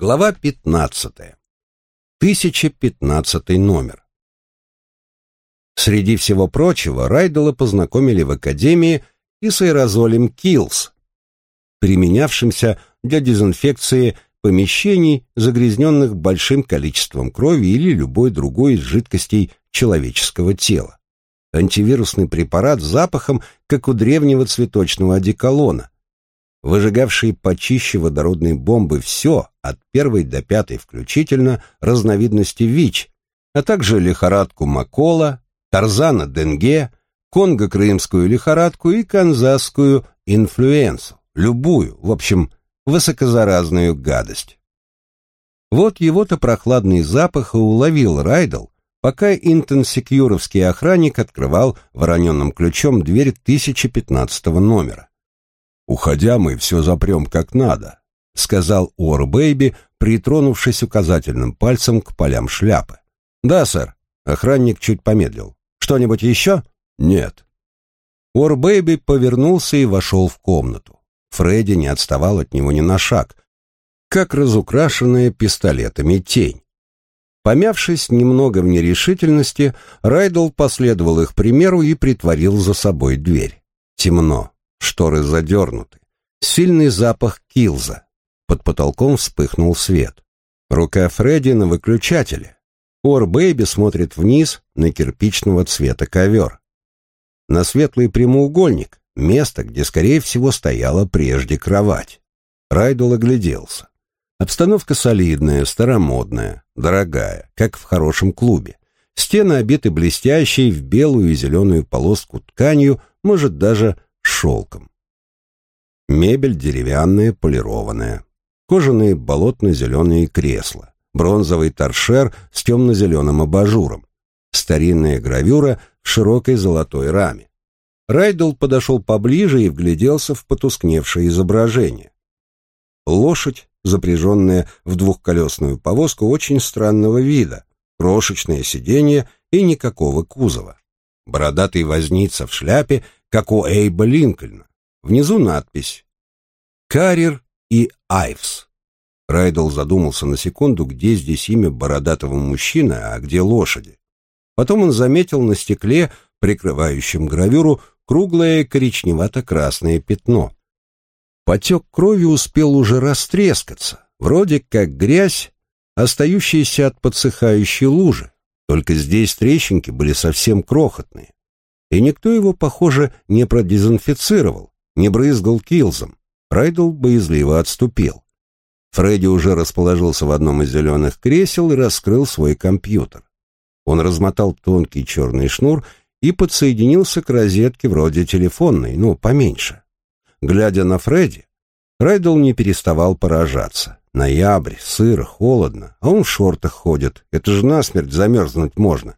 Глава 15. 1015 номер. Среди всего прочего Райдела познакомили в академии и с аэрозолем Килс, применявшимся для дезинфекции помещений, загрязненных большим количеством крови или любой другой из жидкостей человеческого тела. Антивирусный препарат с запахом, как у древнего цветочного одеколона, выжигавший почище водородной бомбы все, от первой до пятой включительно, разновидности ВИЧ, а также лихорадку Макола, Тарзана Денге, Конго-Крымскую лихорадку и канзасскую инфлюенсу, любую, в общем, высокозаразную гадость. Вот его-то прохладный запах и уловил Райдл, пока интенсекьюровский охранник открывал вороненным ключом дверь 1015 номера. «Уходя, мы все запрем как надо», — сказал Уор Бэйби, притронувшись указательным пальцем к полям шляпы. «Да, сэр». Охранник чуть помедлил. «Что-нибудь еще?» «Нет». Уор Бэйби повернулся и вошел в комнату. Фредди не отставал от него ни на шаг, как разукрашенная пистолетами тень. Помявшись немного в нерешительности, Райделл последовал их примеру и притворил за собой дверь. Темно, шторы задернуты. Сильный запах килза. Под потолком вспыхнул свет. Рука Фредди на выключателе. Ор Бэйби смотрит вниз на кирпичного цвета ковер. На светлый прямоугольник, место, где, скорее всего, стояла прежде кровать. Райдл огляделся. Обстановка солидная, старомодная, дорогая, как в хорошем клубе. Стены обиты блестящей в белую и зеленую полоску тканью, может, даже шелком. Мебель деревянная, полированная. Кожаные болотно-зеленые кресла. Бронзовый торшер с темно-зеленым абажуром. Старинная гравюра в широкой золотой раме. Райдл подошел поближе и вгляделся в потускневшее изображение. Лошадь запряженная в двухколесную повозку очень странного вида, крошечное сиденье и никакого кузова. Бородатый возница в шляпе, как у Эйба Линкольна. Внизу надпись «Каррир и Айвс». Райдл задумался на секунду, где здесь имя бородатого мужчины, а где лошади. Потом он заметил на стекле, прикрывающем гравюру, круглое коричневато-красное пятно. Потек крови успел уже растрескаться, вроде как грязь, остающаяся от подсыхающей лужи, только здесь трещинки были совсем крохотные. И никто его, похоже, не продезинфицировал, не брызгал килзом. Райдл боязливо отступил. Фредди уже расположился в одном из зеленых кресел и раскрыл свой компьютер. Он размотал тонкий черный шнур и подсоединился к розетке вроде телефонной, ну, поменьше. Глядя на Фредди, Райдл не переставал поражаться. Ноябрь, сыро, холодно, а он в шортах ходит. Это же насмерть замерзнуть можно.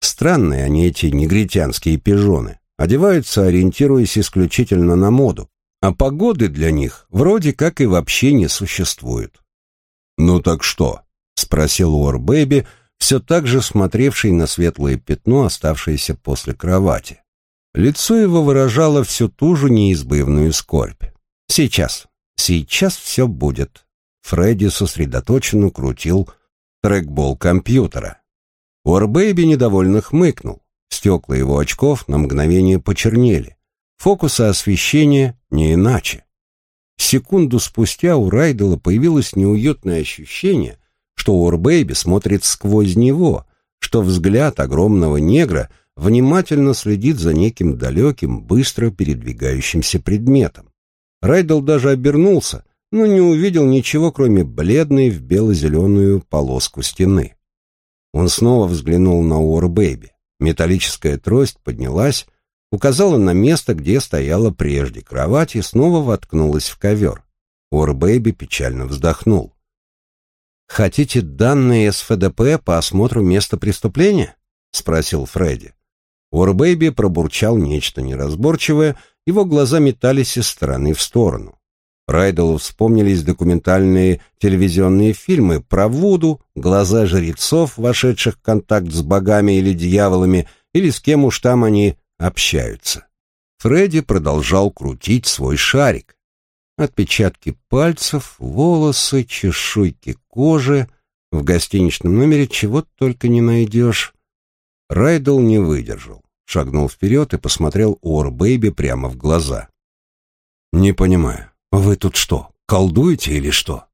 Странные они, эти негритянские пижоны. Одеваются, ориентируясь исключительно на моду. А погоды для них вроде как и вообще не существует. «Ну так что?» — спросил Уор Бэби, все так же смотревший на светлое пятно, оставшееся после кровати. Лицо его выражало всю ту же неизбывную скорбь. «Сейчас, сейчас все будет». Фредди сосредоточенно крутил трекбол компьютера. Уорбэйби недовольно хмыкнул. Стекла его очков на мгновение почернели. Фокусы освещения не иначе. Секунду спустя у Райдела появилось неуютное ощущение, что Уорбэйби смотрит сквозь него, что взгляд огромного негра — внимательно следит за неким далеким, быстро передвигающимся предметом. Райдл даже обернулся, но не увидел ничего, кроме бледной в бело-зеленую полоску стены. Он снова взглянул на Уорбэйби. Металлическая трость поднялась, указала на место, где стояла прежде кровать, и снова воткнулась в ковер. Уорбэйби печально вздохнул. «Хотите данные СФДП по осмотру места преступления?» — спросил Фредди. Уорбэйби пробурчал нечто неразборчивое, его глаза метались из стороны в сторону. Райделу вспомнились документальные телевизионные фильмы про Вуду, глаза жрецов, вошедших в контакт с богами или дьяволами, или с кем уж там они общаются. Фредди продолжал крутить свой шарик. Отпечатки пальцев, волосы, чешуйки кожи. В гостиничном номере чего только не найдешь. Райделл не выдержал, шагнул вперед и посмотрел Уор Бэйби прямо в глаза. «Не понимаю, вы тут что, колдуете или что?»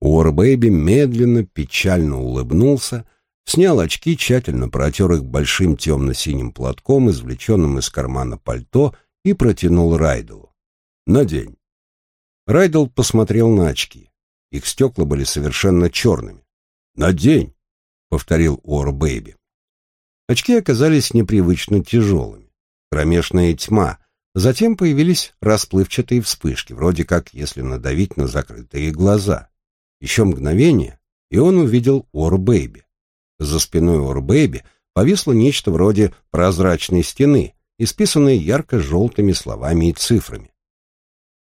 Уор Бэйби медленно, печально улыбнулся, снял очки, тщательно протер их большим темно-синим платком, извлеченным из кармана пальто, и протянул Райделлу. «Надень». Райделл посмотрел на очки. Их стекла были совершенно черными. «Надень», — повторил Уор Бэйби. Очки оказались непривычно тяжелыми. Кромешная тьма. Затем появились расплывчатые вспышки, вроде как если надавить на закрытые глаза. Еще мгновение, и он увидел Уор Бэйби. За спиной Уор Бэйби повисло нечто вроде прозрачной стены, исписанной ярко-желтыми словами и цифрами.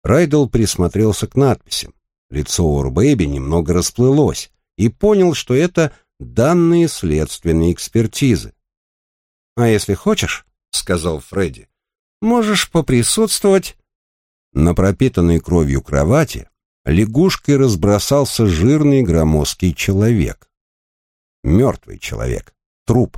Райдл присмотрелся к надписям. Лицо Ор Бэйби немного расплылось и понял, что это данные следственной экспертизы. «А если хочешь, — сказал Фредди, — можешь поприсутствовать...» На пропитанной кровью кровати лягушкой разбросался жирный громоздкий человек. Мертвый человек, труп.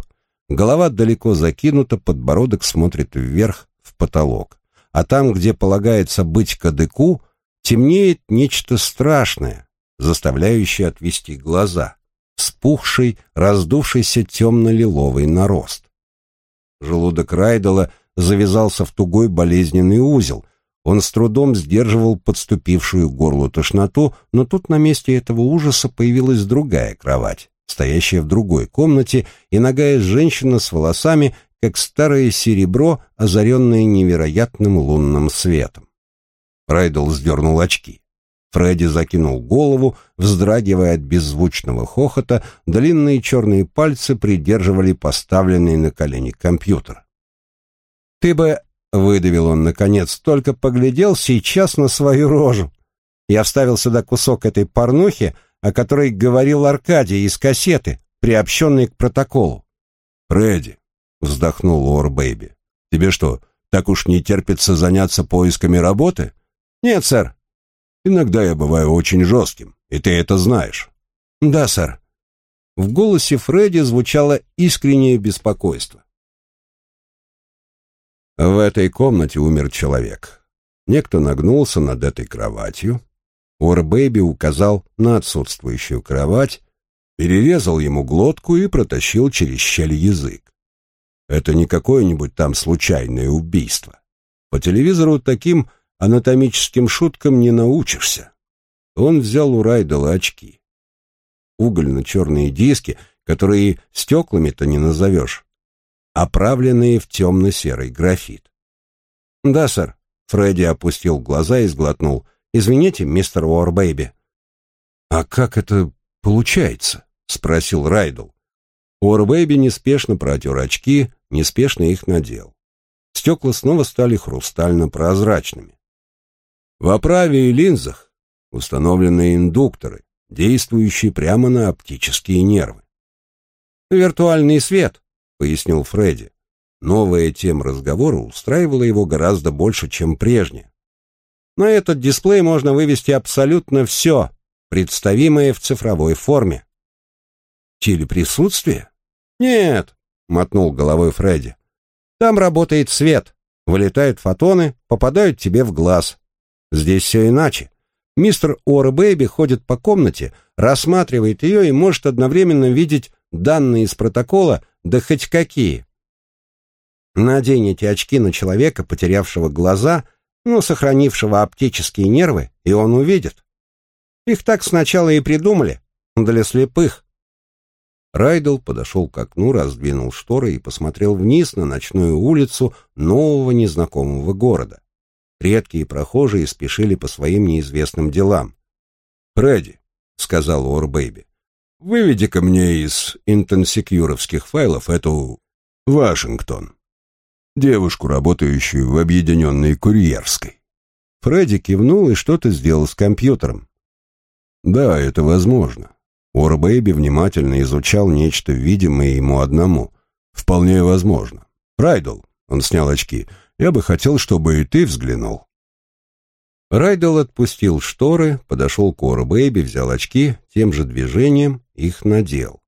Голова далеко закинута, подбородок смотрит вверх в потолок. А там, где полагается быть кадыку, темнеет нечто страшное, заставляющее отвести глаза. Спухший, раздувшийся темно-лиловый нарост. Желудок Райдела завязался в тугой болезненный узел, он с трудом сдерживал подступившую к горлу тошноту, но тут на месте этого ужаса появилась другая кровать, стоящая в другой комнате, и ногая женщина с волосами, как старое серебро, озаренное невероятным лунным светом. Райдл сдернул очки. Фредди закинул голову, вздрагивая от беззвучного хохота, длинные черные пальцы придерживали поставленный на колени компьютер. «Ты бы Выдавил он, наконец, только поглядел сейчас на свою рожу. Я вставил сюда кусок этой порнухи, о которой говорил Аркадий из кассеты, приобщенной к протоколу. «Фредди», — вздохнул Уор Бэйби, — «тебе что, так уж не терпится заняться поисками работы?» «Нет, сэр». «Иногда я бываю очень жестким, и ты это знаешь». «Да, сэр». В голосе Фредди звучало искреннее беспокойство. В этой комнате умер человек. Некто нагнулся над этой кроватью. Уорбэйби указал на отсутствующую кровать, перерезал ему глотку и протащил через щель язык. Это не какое-нибудь там случайное убийство. По телевизору таким анатомическим шуткам не научишься. Он взял у Райдела очки. Угольно-черные диски, которые стеклами-то не назовешь, оправленные в темно-серый графит. «Да, сэр», — Фредди опустил глаза и сглотнул. «Извините, мистер Уорбэйби». «А как это получается?» — спросил Райдл. Уорбэйби неспешно протер очки, неспешно их надел. Стекла снова стали хрустально-прозрачными. В оправе и линзах установлены индукторы, действующие прямо на оптические нервы. «Виртуальный свет», пояснил Фредди. Новая тема разговора устраивала его гораздо больше, чем прежняя. На этот дисплей можно вывести абсолютно все, представимое в цифровой форме. Телеприсутствие? Нет, мотнул головой Фредди. Там работает свет, вылетают фотоны, попадают тебе в глаз. Здесь все иначе. Мистер Уорбэйби ходит по комнате, рассматривает ее и может одновременно видеть данные из протокола да хоть какие. Наденете очки на человека, потерявшего глаза, но сохранившего оптические нервы, и он увидит. Их так сначала и придумали, для слепых. Райдл подошел к окну, раздвинул шторы и посмотрел вниз на ночную улицу нового незнакомого города. Редкие прохожие спешили по своим неизвестным делам. «Фредди», — сказал Уор Бэйби, Выведи-ка мне из интенсекьюровских файлов эту Вашингтон, девушку, работающую в объединенной курьерской. Фредди кивнул и что-то сделал с компьютером. Да, это возможно. Уорбэйби внимательно изучал нечто видимое ему одному. Вполне возможно. Райдл, он снял очки, я бы хотел, чтобы и ты взглянул. Райдел отпустил шторы, подошел к Ора Бэйби, взял очки, тем же движением их надел.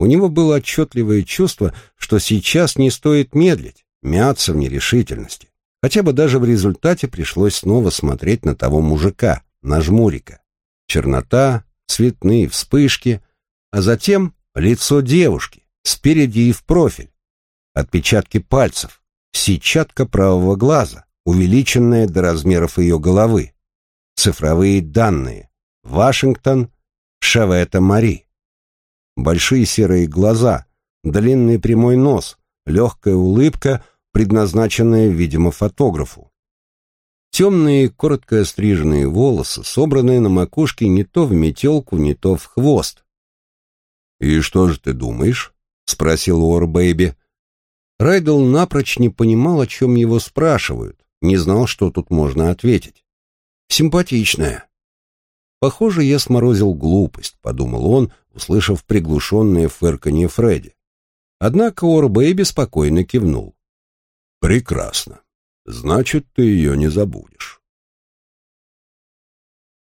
У него было отчетливое чувство, что сейчас не стоит медлить, мяться в нерешительности. Хотя бы даже в результате пришлось снова смотреть на того мужика, на жмурика. Чернота, цветные вспышки, а затем лицо девушки, спереди и в профиль. Отпечатки пальцев, сетчатка правого глаза, увеличенная до размеров ее головы. Цифровые данные. Вашингтон, Шавета Мари. Большие серые глаза, длинный прямой нос, легкая улыбка, предназначенная, видимо, фотографу. Темные, коротко остриженные волосы, собранные на макушке не то в метелку, не то в хвост. «И что же ты думаешь?» — спросил Уор Бэйби. Райдл напрочь не понимал, о чем его спрашивают, не знал, что тут можно ответить. «Симпатичная». «Похоже, я сморозил глупость», — подумал он, услышав приглушенное фырканье Фредди. Однако Уор Бэйби спокойно кивнул. «Прекрасно. Значит, ты ее не забудешь».